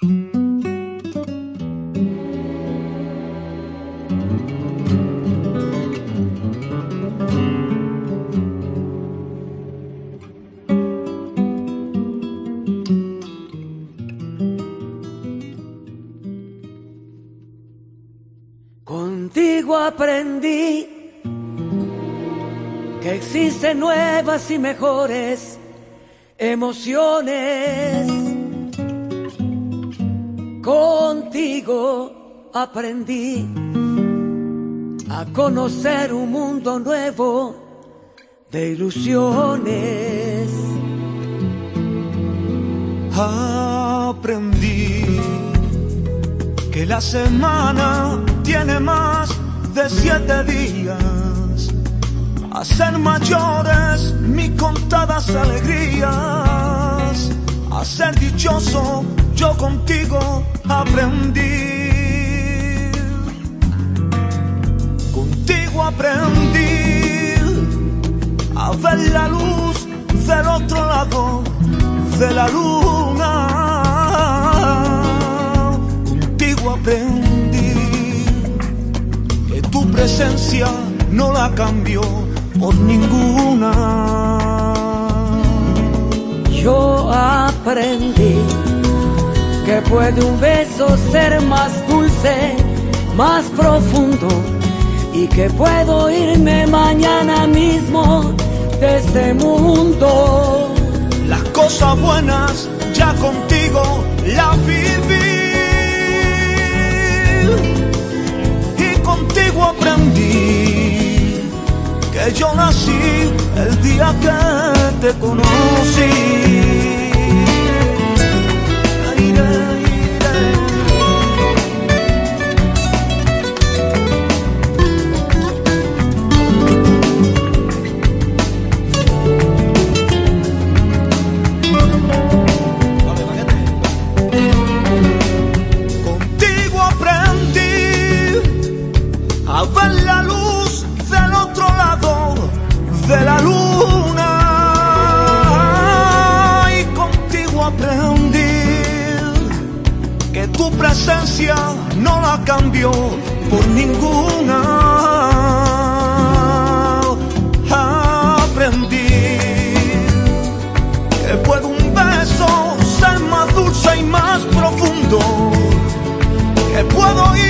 Contigo aprendí que existen nuevas y mejores emociones. Contigo aprendí a conocer un mundo nuevo de ilusiones. Aprendí que la semana tiene más de siete días a ser mayores mis contadas alegrías, a ser dichoso yo contigo aprendí. Contigo aprendí a ver la luz del otro lado de la luna. Contigo aprendí que tu presencia no la cambió por ninguna. Yo aprendí que puede un beso ser más dulce, más profundo y que puedo irme mañana mismo de este mundo. Las cosas buenas ya contigo las viví y contigo aprendí que yo nací el día que te conocí. no la cambió por ninguna. Aprendí que puede un beso ser más dulce y más profundo, que puedo ir